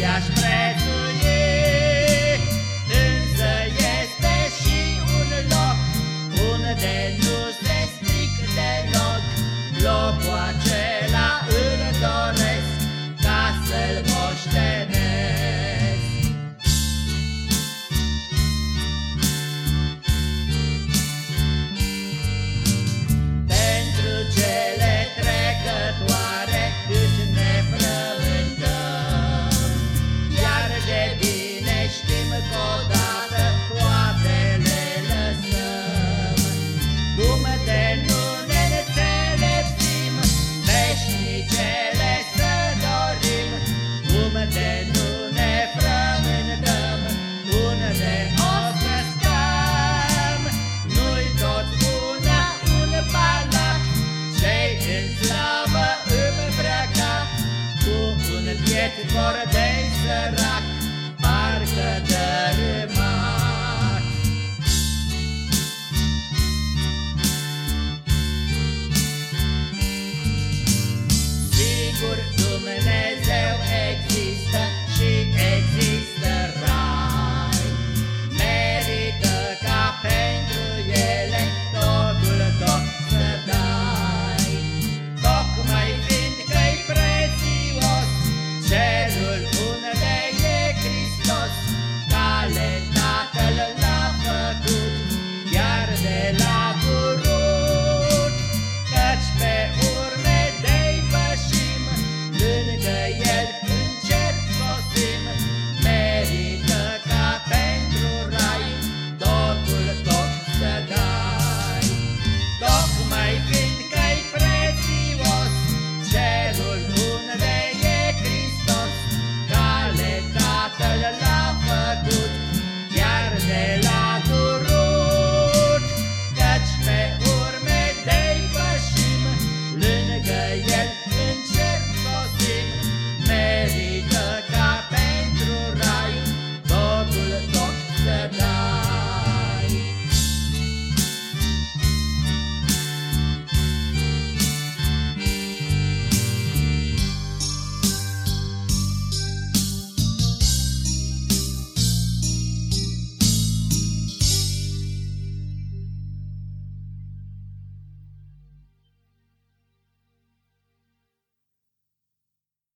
I-aș vrea sete fora dez, era